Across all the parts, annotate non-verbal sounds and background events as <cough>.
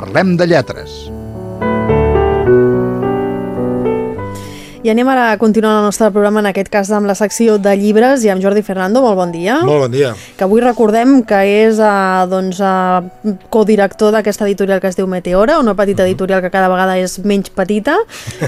Parlem de lletres. I anem ara a continuar el nostre programa, en aquest cas amb la secció de llibres i amb Jordi Fernando. Molt bon dia. Molt bon dia. Que avui recordem que és uh, doncs, uh, codirector d'aquesta editorial que es diu Meteora, una petita editorial que cada vegada és menys petita,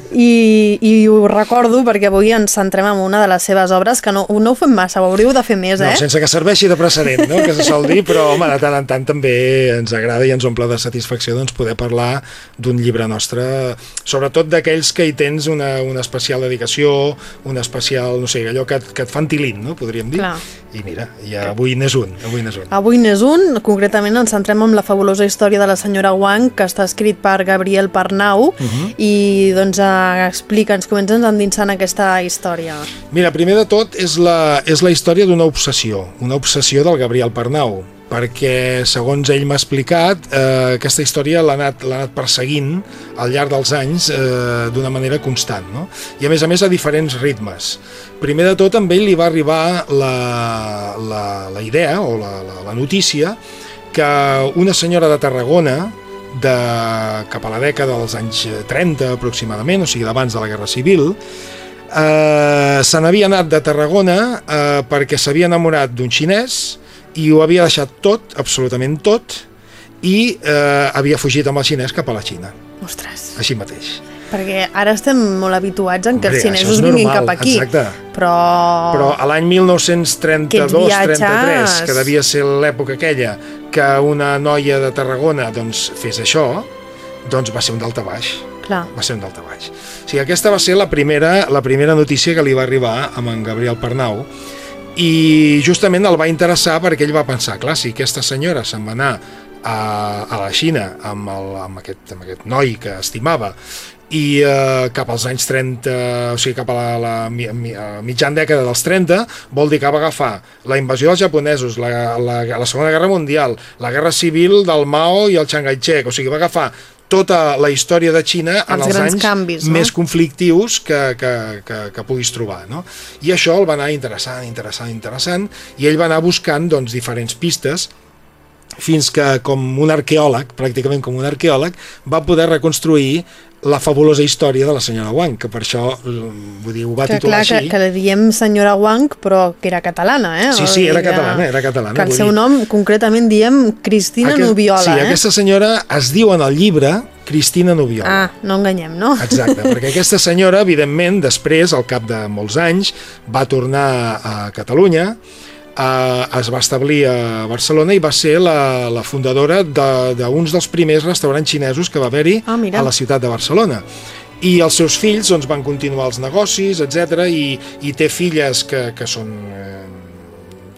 i, i ho recordo perquè avui ens centrem en una de les seves obres, que no, no ho fem massa, ho hauríeu de fer més, eh? No, sense que serveixi de precedent, no? que se sol dir, però home, de tant en tant també ens agrada i ens omple de satisfacció doncs, poder parlar d'un llibre nostre, sobretot d'aquells que hi tens una, una especial dedicació, una especial, no sé, allò que, que et fan tilint, no? podríem dir. Clar. I mira, i avui n'és un, avui n'és un. Avui n'és un, concretament ens centrem en la fabulosa història de la senyora Wang, que està escrit per Gabriel Parnau, i doncs uh, explica'ns, comença'ns endinsant aquesta història. Mira, primer de tot és la, és la història d'una obsessió, una obsessió del Gabriel Pernau, perquè, segons ell m'ha explicat, eh, aquesta història l'ha anat, anat perseguint al llarg dels anys eh, d'una manera constant, no? I a més a més a diferents ritmes. Primer de tot, amb ell li va arribar la, la, la idea o la, la, la notícia que una senyora de Tarragona de cap a la dècada dels anys 30 aproximadament, o sigui d'abans de la Guerra Civil, eh, se n'havia anat de Tarragona eh, perquè s'havia enamorat d'un xinès i ho havia deixat tot, absolutament tot, i eh, havia fugit amb el xinès cap a la Xina, Ostres, així mateix. perquè ara estem molt habituats en que els xinesos vinguin normal, cap aquí, exacte. però... Però a l'any Aquests 1932-33, viatges- que devia ser l'època aquella que una noia de Tarragona doncs, fes això, doncs va ser un daltabaix. Clar, va ser un daltabaix. O sigui, aquesta va ser la primera, la primera notícia que li va arribar amb en Gabriel Pernau i justament el va interessar perquè ell va pensar, clar, si aquesta senyora se'n va anar a, a la Xina amb, el, amb, aquest, amb aquest noi que estimava i eh, cap als anys 30, o sigui, cap a la, la mi, mi, a mitjan dècada dels 30, vol dir que va agafar la invasió dels japonesos, la, la, la Segona Guerra Mundial, la Guerra Civil del Mao i el Chiang Kai-shek, o sigui, va agafar tota la història de Xina en Els els grans anys canvis, no? més conflictius que, que, que, que puguis trobar. No? I això el va anar interessant, interessant, interessant, i ell va anar buscant doncs, diferents pistes fins que, com un arqueòleg, pràcticament com un arqueòleg, va poder reconstruir la fabulosa història de la senyora Wang, que per això eh, vull dir, ho va que titular clar, que, així. que li diem senyora Wang, però que era catalana, eh? Sí, sí, era que- catalana, era catalana, Que el seu dir- nom, concretament, diem Cristina Aquest- Nubiola, sí, eh? aquesta senyora es diu en el llibre Cristina Nubiola. Ah, no enganyem, no? Exacte, perquè aquesta senyora, evidentment, després, al cap de molts anys, va tornar a Catalunya, eh, es va establir a Barcelona i va ser la, la fundadora de- d'uns de, dels primers restaurants xinesos que va haver-hi mira. a la ciutat de Barcelona. I els seus fills doncs, van continuar els negocis, etc i, i té filles que, que són eh,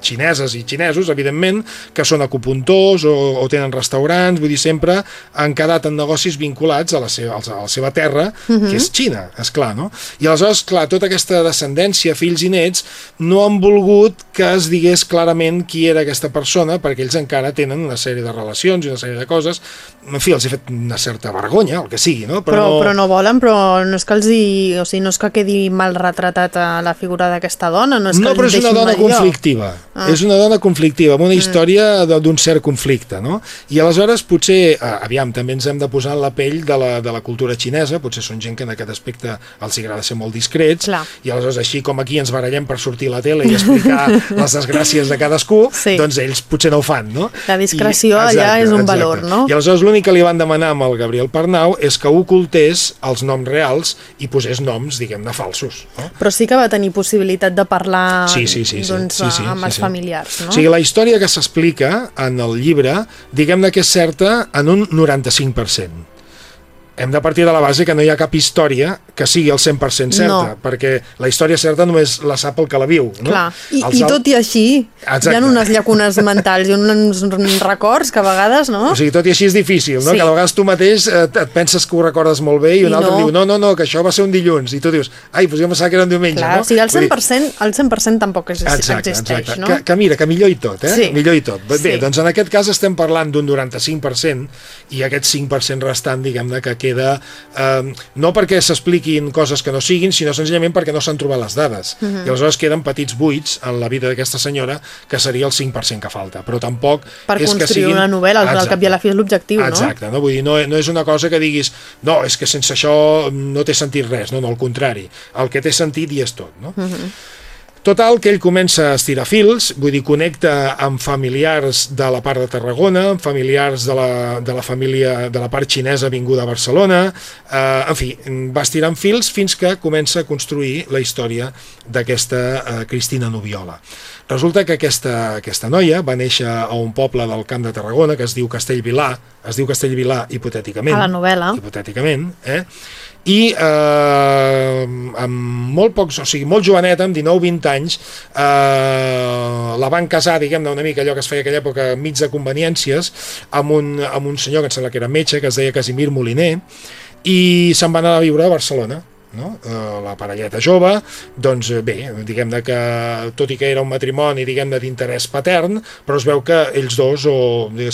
xineses i xinesos, evidentment, que són acupuntors o, o tenen restaurants, vull dir, sempre han quedat en negocis vinculats a la seva, a la seva terra, que és Xina, és clar, no? I aleshores, clar, tota aquesta descendència, fills i nets, no han volgut que es digués clarament qui era aquesta persona, perquè ells encara tenen una sèrie de relacions i una sèrie de coses, en fi, els he fet una certa vergonya, el que sigui, no? Però, però no volen, però no és que els hi... O sigui, no és que quedi mal retratat a la figura d'aquesta dona, no és que no, els però és una dona mal lloc. Ah. És una dona conflictiva, amb una història de- d'un cert conflicte, no? I aleshores potser, aviam, també ens hem de posar en la pell de la, de la cultura xinesa, potser són gent que en aquest aspecte els agrada ser molt discrets, Clar. i aleshores així com aquí ens barallem per sortir a la tele i explicar <laughs> les desgràcies de cadascú, Sí. doncs ells potser no ho fan, no? La discreció allà és un valor, no? I aleshores l'únic que li van demanar amb el Gabriel Pernau és que ocultés els noms reals i posés noms, diguem-ne, falsos, no? Però sí que va tenir possibilitat de parlar Sí, sí, sí, sí, doncs, sí, sí, amb sí, els sí. Familiars, no? O sigui, la història que s'explica en el llibre, diguem-ne que és certa en un 95%. Hem de partir de la base que no hi ha cap història que sigui al 100% certa, No. perquè la història certa només la sap el que la viu. No? Clar, i, i tot i així Exacte. hi ha unes llacunes mentals i uns records que a vegades, no? O sigui, tot i així és difícil, no? Sí. Que a vegades tu mateix eh, et penses que ho recordes molt bé i un I altre no. diu, no, no, no, que això va ser un dilluns, i tu dius, ai, doncs jo pensava que era un diumenge, Clar, no? o sigui, el Vull dir, 100%, el 100 tampoc és, Exacte, existeix, exacte. no? Que, que mira, que millor i tot, eh? Sí. Millor i tot. Bé, Sí. doncs en aquest cas estem parlant d'un 95% i aquest 5% restant, diguem-ne, que queda... Eh, no perquè s'expliqui expliquin coses que no siguin, sinó senzillament perquè no s'han trobat les dades. Uh -huh. I aleshores queden petits buits en la vida d'aquesta senyora, que seria el 5% que falta. Però tampoc per és construir que siguin... una novel·la, al, al cap i a la fi és l'objectiu, no? Exacte, no? Vull dir, no, no és una cosa que diguis no, és que sense això no té sentit res, no, no, al contrari. El que té sentit i és tot, no? Uh -huh. Total, que ell comença a estirar fils, vull dir, connecta amb familiars de la part de Tarragona, amb familiars de la, de la família de la part xinesa vinguda a Barcelona, eh, en fi, va estirant fils fins que comença a construir la història d'aquesta eh, Cristina Nubiola. Resulta que aquesta, aquesta noia va néixer a un poble del Camp de Tarragona que es diu Castellvilà, es diu Castellvilà hipotèticament. A la novel·la. Hipotèticament, eh? I eh, amb molt pocs, o sigui, molt joveneta, amb 19-20 anys, eh, la van casar, diguem-ne, una mica allò que es feia aquella època, mig de conveniències, amb un, amb un senyor que em sembla que era metge, que es deia Casimir Moliner, i se'n van anar a viure a Barcelona no? eh, la parelleta jove, doncs eh, bé, diguem-ne que tot i que era un matrimoni diguem-ne d'interès patern, però es veu que ells dos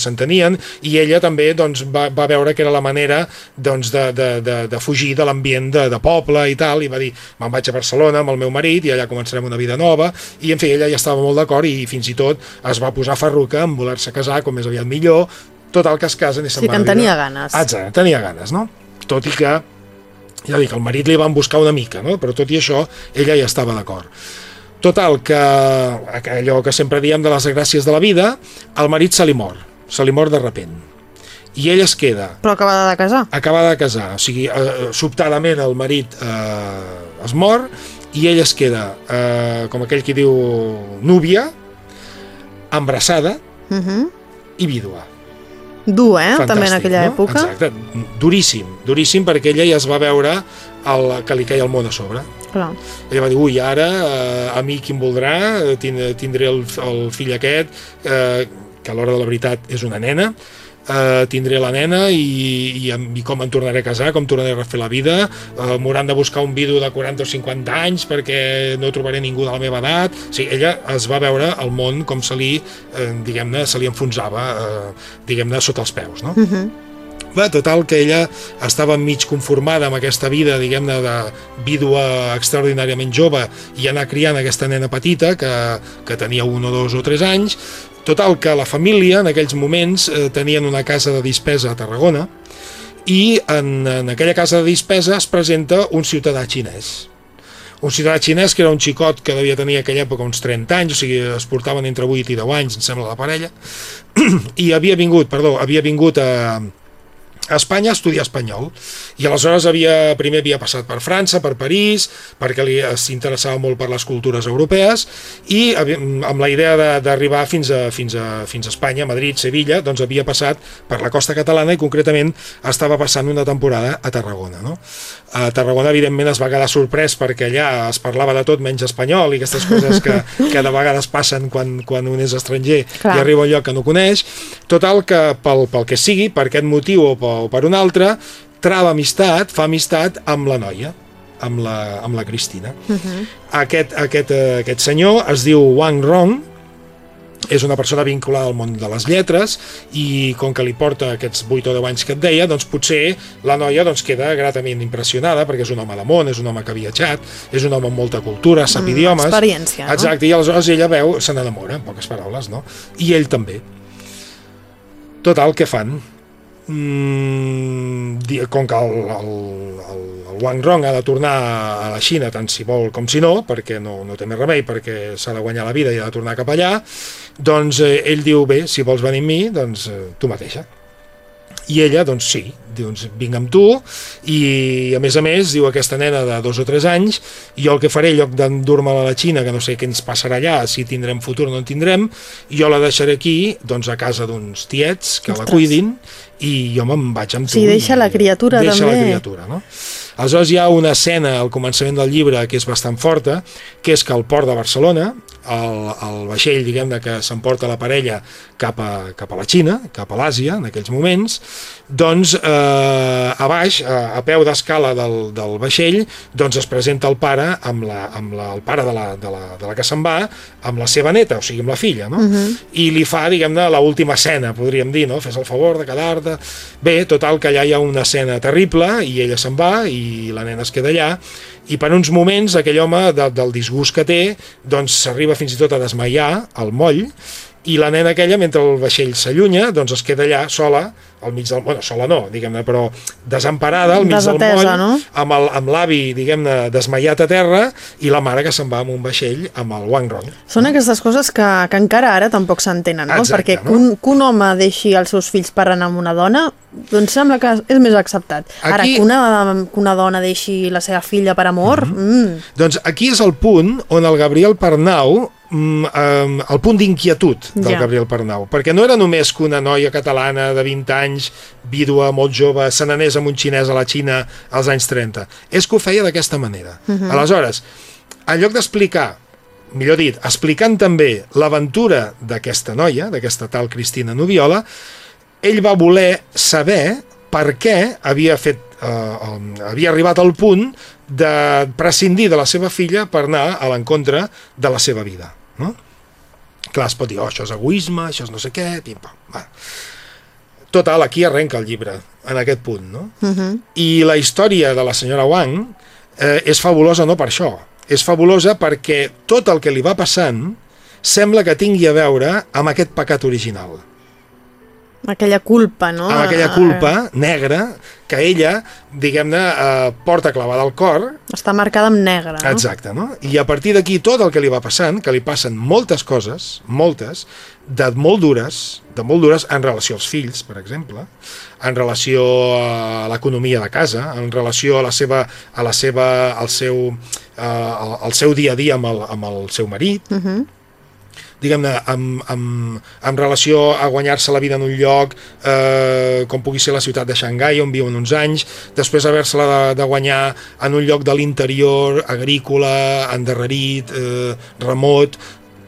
s'entenien i ella també doncs, va, va veure que era la manera doncs, de, de, de, de fugir de l'ambient de, de poble i tal, i va dir, me'n vaig a Barcelona amb el meu marit i allà començarem una vida nova, i en fi, ella ja estava molt d'acord i fins i tot es va posar ferruca en voler-se casar com més aviat millor, tot el que es casen i se'n sí, que en tenia ganes. Exacte, tenia ganes, no? Tot i que ja dic, el marit li van buscar una mica, no? però tot i això ella ja estava d'acord. Total, que allò que sempre diem de les gràcies de la vida, el marit se li mor, se li mor de repent. I ella es queda... Però acabada de casar. Acabada de casar, o sigui, eh, sobtadament el marit eh, es mor i ella es queda, eh, com aquell que diu, núvia, embarassada uh -huh. i vídua. Dur, eh? Fantàstic, també en aquella no? època. Exacte, duríssim, duríssim perquè ella ja es va veure el, que li caia el món a sobre. Clar. Ella va dir, ui, ara eh, a mi qui em voldrà, eh, tindré el, el fill aquest, eh, que a l'hora de la veritat és una nena, eh, tindré la nena i, i, i com em tornaré a casar, com tornaré a refer la vida, eh, m'hauran de buscar un vidu de 40 o 50 anys perquè no trobaré ningú de la meva edat. O sigui, ella es va veure el món com se li, eh, diguem-ne, se li enfonsava, eh, diguem-ne, sota els peus, no? Uh -huh. Bé, total, que ella estava mig conformada amb aquesta vida, diguem-ne, de vídua extraordinàriament jove i anar criant aquesta nena petita que, que tenia un o dos o tres anys, Total, que la família en aquells moments eh, tenien una casa de dispesa a Tarragona i en, en aquella casa de dispesa es presenta un ciutadà xinès. Un ciutadà xinès que era un xicot que devia tenir aquella època uns 30 anys, o sigui, es portaven entre 8 i 10 anys, em sembla, la parella, <clears throat> i havia vingut, perdó, havia vingut a, a Espanya a estudiar espanyol i aleshores havia, primer havia passat per França, per París, perquè li s'interessava molt per les cultures europees i amb la idea d'arribar fins, a, fins, a, fins a Espanya, Madrid, Sevilla, doncs havia passat per la costa catalana i concretament estava passant una temporada a Tarragona. No? A Tarragona, evidentment, es va quedar sorprès perquè allà es parlava de tot menys espanyol i aquestes coses que, que de vegades passen quan, quan un és estranger Clar. i arriba a un lloc que no coneix. Total, que pel, pel que sigui, per aquest motiu o pel o per una altra, trava amistat, fa amistat amb la noia, amb la, amb la Cristina. Uh -huh. aquest, aquest, uh, aquest senyor es diu Wang Rong, és una persona vinculada al món de les lletres i com que li porta aquests 8 o 10 anys que et deia, doncs potser la noia doncs, queda gratament impressionada perquè és un home de món, és un home que ha viatjat, és un home amb molta cultura, sap mm, idiomes... Experiència, no? Exacte, i aleshores ella veu, se n'enamora, en poques paraules, no? I ell també. Total, què fan? Mm, com que el, el, el, el Wang Rong ha de tornar a la Xina tant si vol com si no, perquè no, no té més remei, perquè s'ha de guanyar la vida i ha de tornar cap allà, doncs eh, ell diu, bé, si vols venir amb mi, doncs eh, tu mateixa. I ella, doncs sí, doncs vinc amb tu i a més a més, diu aquesta nena de dos o tres anys, jo el que faré, en lloc d'endur-me a la Xina, que no sé què ens passarà allà, si tindrem futur o no en tindrem, jo la deixaré aquí, doncs a casa d'uns tiets que Ostres. la cuidin i jo me'n vaig amb tu. Sí, deixa la criatura deixa també. Deixa la criatura, no? Aleshores hi ha una escena al començament del llibre que és bastant forta, que és que al port de Barcelona el, el vaixell, diguem-ne, que s'emporta la parella cap a, cap a la Xina, cap a l'Àsia, en aquells moments, doncs eh, a baix, a, a peu d'escala del, del vaixell, doncs es presenta el pare amb, la, amb la, el pare de la, de la, de la que se'n va, amb la seva neta, o sigui, amb la filla, no? Uh -huh. I li fa, diguem-ne, l'última escena, podríem dir, no? Fes el favor de quedar-te... Bé, total, que allà hi ha una escena terrible i ella se'n va i la nena es queda allà i per uns moments aquell home de, del disgust que té doncs s'arriba fins i tot a desmaiar al moll i la nena aquella, mentre el vaixell s'allunya, doncs es queda allà sola, al mig del... Bueno, sola no, diguem-ne, però desemparada al mig Desatesa, del moll, no? amb l'avi, diguem-ne, desmaiat a terra, i la mare que se'n va amb un vaixell amb el Wang Rong. Són aquestes coses que, que encara ara tampoc s'entenen, no? Exacte, Perquè no? que un, que un home deixi els seus fills per anar amb una dona, doncs sembla que és més acceptat. Ara, Aquí- que una, que una dona deixi la seva filla per amor... Mm -hmm. mm, Doncs aquí és el punt on el Gabriel Pernau eh, el punt d'inquietud del Ja. Gabriel Pernau, perquè no era només que una noia catalana de 20 anys, vídua, molt jove, se n'anés amb un xinès a la Xina als anys 30. És que ho feia d'aquesta manera. Aleshores, en lloc d'explicar millor dit, explicant també l'aventura d'aquesta noia, d'aquesta tal Cristina Nubiola, ell va voler saber per què havia fet eh, havia arribat al punt de prescindir de la seva filla per anar a l'encontre de la seva vida. No? Clar, es pot dir, oh, això és egoisme, això és no sé què, pim-pam. Va. Total, aquí arrenca el llibre, en aquest punt. No? mm -hmm. I la història de la senyora Wang eh, és fabulosa no per això. És fabulosa perquè tot el que li va passant sembla que tingui a veure amb aquest pecat original. Aquella culpa, no? Amb aquella culpa negra que ella, diguem-ne, eh, porta clavada al cor Està marcada amb negre, no? Exacte, no? I a partir d'aquí tot el que li va passant, que li passen moltes coses, moltes, de molt dures, de molt dures en relació als fills, per exemple, en relació a l'economia de casa, en relació a la seva, a la seva, al seu, eh, al, al seu dia a dia amb el, amb el seu marit, Uh -huh. Diguem-ne, amb, amb, amb relació a guanyar-se la vida en un lloc eh, com pugui ser la ciutat de Xangai, on viuen uns anys, després haver-se-la de, de guanyar en un lloc de l'interior, agrícola, endarrerit, eh, remot,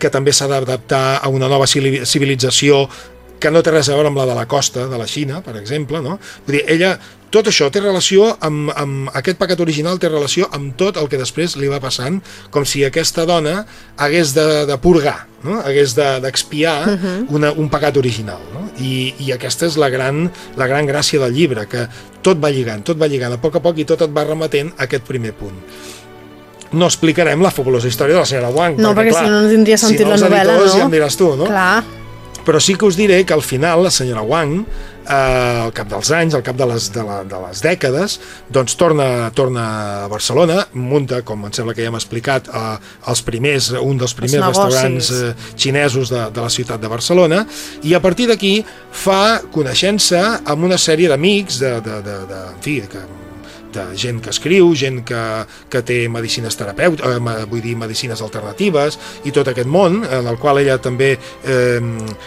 que també s'ha d'adaptar a una nova civili- civilització que no té res a veure amb la de la costa de la Xina, per exemple, no? Vull dir, ella, tot això té relació amb, amb aquest pecat original té relació amb tot el que després li va passant, com si aquesta dona hagués de, de purgar, no? hagués de- d'expiar de, uh una, un pecat original. No? I, I aquesta és la gran, la gran gràcia del llibre, que tot va lligant, tot va lligant a poc a poc i tot et va remetent a aquest primer punt no explicarem la fabulosa història de la senyora Wang. No, perquè si no, no tindria sentit si no, la novel·la, no? Ja em diràs tu, no? Clar, Però sí que us diré que al final la senyora Wang, eh, al cap dels anys, al cap de les, de, la, de les dècades, doncs torna, torna a Barcelona, munta, com em sembla que ja hem explicat, eh, els primers, un dels primers restaurants eh, xinesos de, de la ciutat de Barcelona, i a partir d'aquí fa coneixença amb una sèrie d'amics, de, de, de, de, en fi, que de gent que escriu, gent que, que té medicines terapeutes, eh, vull dir, medicines alternatives, i tot aquest món, en el qual ella també eh,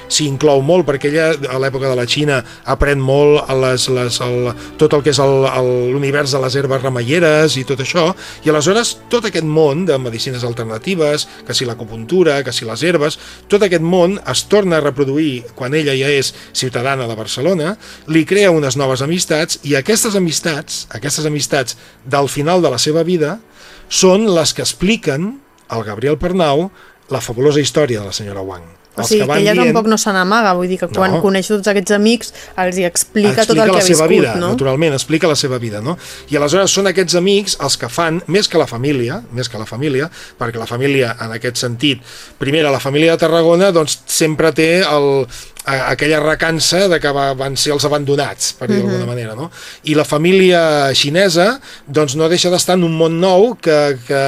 s'hi inclou molt, perquè ella, a l'època de la Xina, aprèn molt les, les, el, tot el que és l'univers de les herbes remeieres i tot això, i aleshores tot aquest món de medicines alternatives, que si l'acupuntura, que si les herbes, tot aquest món es torna a reproduir quan ella ja és ciutadana de Barcelona, li crea unes noves amistats i aquestes amistats, aquestes amistats del final de la seva vida són les que expliquen al Gabriel Pernau la fabulosa història de la senyora Wang. O sigui que ella tampoc no se n'amaga, vull dir que quan No. coneix tots aquests amics els hi explica, tot el que ha seva viscut, vida, no? naturalment, explica la seva vida, no? I aleshores són aquests amics els que fan, més que la família, més que la família, perquè la família, en aquest sentit, primera, la família de Tarragona, doncs sempre té el, aquella recança de que va, van ser els abandonats, per dir d'alguna manera, no? I la família xinesa, doncs no deixa d'estar en un món nou que, que,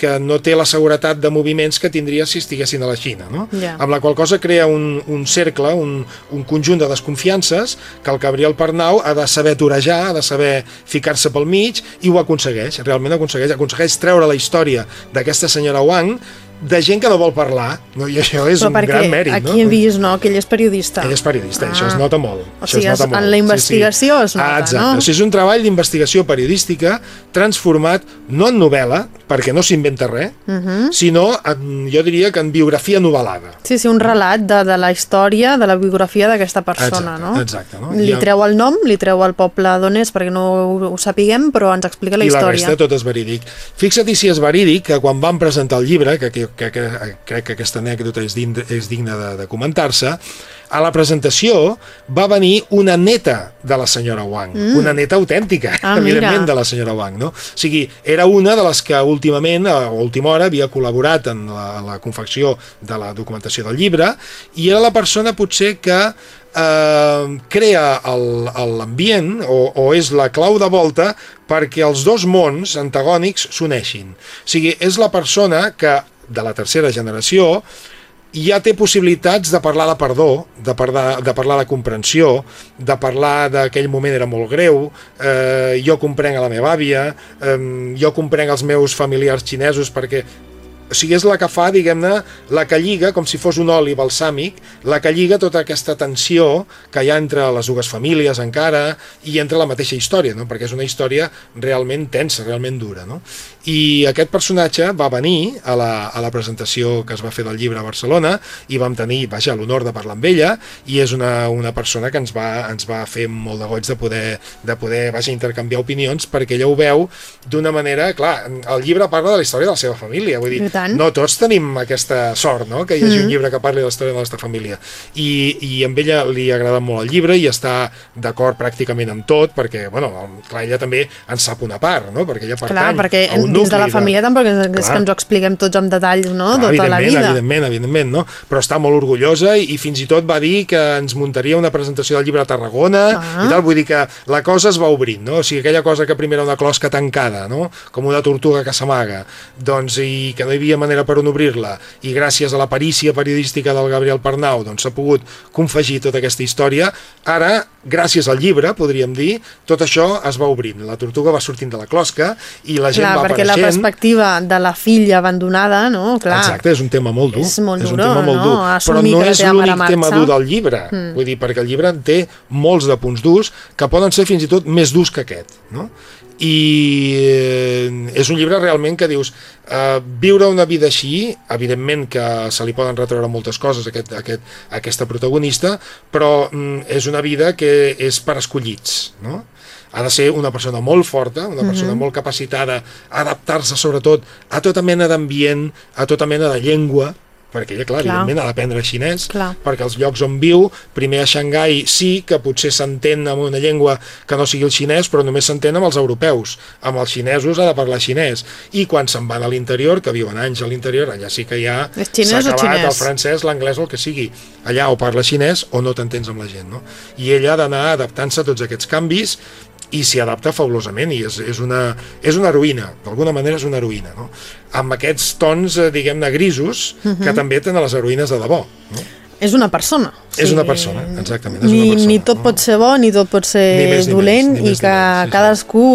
que no té la seguretat de moviments que tindria si estiguessin a la Xina, no? Ja. amb la qual cosa crea un, un cercle, un, un conjunt de desconfiances que el Gabriel Pernau ha de saber torejar, ha de saber ficar-se pel mig i ho aconsegueix, realment aconsegueix, aconsegueix treure la història d'aquesta senyora Wang de gent que no vol parlar, no? i això és Però un gran mèrit. aquí no? hem vist no, que ell és periodista. Ell és periodista, ah. això es nota molt. O sigui, es nota molt. en la investigació es nota, ah, exacte. no? O sigui, és un treball d'investigació periodística transformat no en novel·la, perquè no s'inventa res, uh Mhm. -huh. sinó, en, jo diria que en biografia novel·lada. Sí, sí, un relat de, de la història, de la biografia d'aquesta persona, Exacte, no? exacte, no? Li I el- treu el nom, li treu el poble d'on és perquè no ho, ho sapiguem, però ens explica la I la història. resta tot és verídic. Fixa't si és verídic que quan vam presentar el llibre, que, que, que, que crec que aquesta anècdota és, digna, és digna de, de comentar-se, a la presentació va venir una neta de la senyora Wang, mm. una neta autèntica, Ah, evidentment, mira. de la senyora Wang. No? O sigui, era una de les que últimament, a última hora, havia col·laborat en la, en la confecció de la documentació del llibre i era la persona potser que eh, crea l'ambient o, o és la clau de volta perquè els dos mons antagònics s'uneixin. O sigui, és la persona que, de la tercera generació, ja té possibilitats de parlar de perdó, de parlar de, parlar de comprensió, de parlar d'aquell moment era molt greu, eh, jo comprenc a la meva àvia, eh, jo comprenc els meus familiars xinesos perquè o sigui, és la que fa, diguem-ne, la que lliga, com si fos un oli balsàmic, la que lliga tota aquesta tensió que hi ha entre les dues famílies encara i entre la mateixa història, no? perquè és una història realment tensa, realment dura. No? I aquest personatge va venir a la, a la presentació que es va fer del llibre a Barcelona i vam tenir, vaja, l'honor de parlar amb ella i és una, una persona que ens va, ens va fer molt de goig de poder, de poder vaja, intercanviar opinions perquè ella ho veu d'una manera, clar, el llibre parla de la història de la seva família, vull dir, tant. no tots tenim aquesta sort, no?, que hi hagi mm. un llibre que parli de la història de la nostra família. I, i amb ella li agrada molt el llibre i està d'acord pràcticament amb tot, perquè, bueno, clar, ella també en sap una part, no?, perquè ella pertany Clar, perquè a un dins de la família tampoc és, és Clar. que ens ho expliquem tots amb detalls, no?, Clar, tota la vida. Evidentment, evidentment, no? Però està molt orgullosa i, i fins i tot va dir que ens muntaria una presentació del llibre a Tarragona Ah. i tal, vull dir que la cosa es va obrint, no? O sigui, aquella cosa que primer era una closca tancada, no? Com una tortuga que s'amaga, doncs, i que no hi havia manera per on obrir-la, i gràcies a la perícia periodística del Gabriel Pernau, doncs s'ha pogut confegir tota aquesta història. Ara, gràcies al llibre, podríem dir, tot això es va obrint. La tortuga va sortint de la closca i la gent Clar, va perquè la apareixent. perspectiva de la filla abandonada, no? Clar. Exacte, és un tema molt dur. És molt és un duró, tema molt no? dur. Però Assumir no que la és l'únic tema dur del llibre. Mm. Vull dir, perquè el llibre té molts de punts durs que poden ser fins i tot més durs que aquest. No? I eh, és un llibre realment que dius eh, viure una vida així evidentment que se li poden retreure moltes coses a, aquest, a, aquest, a aquesta protagonista però mm, és una vida que és per escollits no? ha de ser una persona molt forta, una persona mm -hmm. molt capacitada a adaptar-se sobretot a tota mena d'ambient, a tota mena de llengua, perquè ella, clar, Clar. evidentment ha d'aprendre xinès, Clar. perquè els llocs on viu, primer a Xangai sí que potser s'entén amb una llengua que no sigui el xinès, però només s'entén amb els europeus. Amb els xinesos ha de parlar xinès. I quan se'n van a l'interior, que viuen anys a l'interior, allà sí que ja s'ha acabat el francès, l'anglès o el que sigui. Allà o parla xinès o no t'entens amb la gent. No? I ella ha d'anar adaptant-se a tots aquests canvis i s'hi adapta fabulosament i és, és, una, és una heroïna, d'alguna manera és una heroïna, no? amb aquests tons, eh, diguem-ne, grisos, uh Mhm. -huh. que també tenen les heroïnes de debò. No? És una persona. És una persona, exactament, és ni, una persona, ni tot pot ser bo, ni tot pot ser Ni més ni dolent, ni i més que sí, sí. cadascú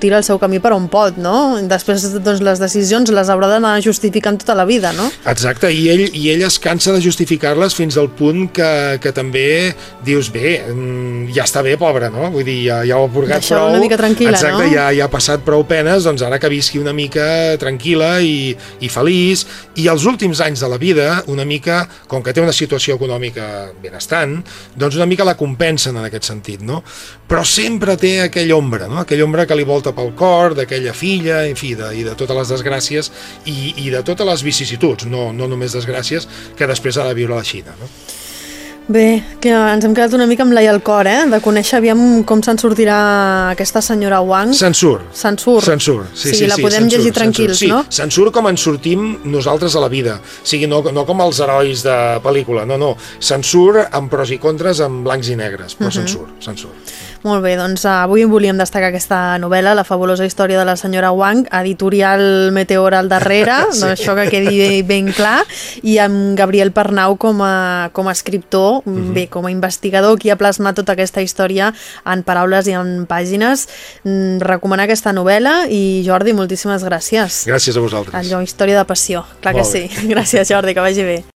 tira el seu camí per on pot, no? Després, doncs, les decisions les haurà d'anar justificant tota la vida, no? Exacte, i ell, i ell es cansa de justificar-les fins al punt que, que també dius, bé, mm, ja està bé, pobre, no? Vull dir, ja, ja ho ha purgat prou. una mica tranquil·la, Exacte, no? ja, ja ha passat prou penes, doncs ara que visqui una mica tranquil·la i, i feliç. I els últims anys de la vida, una mica, com que té una situació econòmica benestant, doncs una mica la compensen en aquest sentit, no? Però sempre té aquell ombra, no? Aquell ombra que li volta pel cor, d'aquella filla, en fi, de, i de totes les desgràcies i, i de totes les vicissituds, no, no només desgràcies, que després ha de viure la Xina, no? Bé, que ens hem quedat una mica amb l'ai al cor, eh? De conèixer aviam com se'n sortirà aquesta senyora Wang. Se'n surt. Se'n surt. Se'n surt, sí, sigui, sí, la sí, podem llegir surt, tranquils, surt. no? Sí, se'n surt com ens sortim nosaltres a la vida. O sigui, no, no com els herois de pel·lícula, no, no. Se'n surt amb pros i contres, amb blancs i negres, però Mhm. se'n surt, se'n surt. Molt bé, doncs uh, avui volíem destacar aquesta novel·la, La fabulosa història de la senyora Wang, editorial Meteora al darrere, <laughs> sí. doncs això que quedi ben clar, i amb Gabriel Pernau com a, com a escriptor, Mhm. bé, com a investigador, qui ha plasmat tota aquesta història en paraules i en pàgines. Mm, recomanar aquesta novel·la i Jordi, moltíssimes gràcies. Gràcies a vosaltres. Allò, història de passió, clar Molt que sí. <laughs> Gràcies, Jordi, que vagi bé.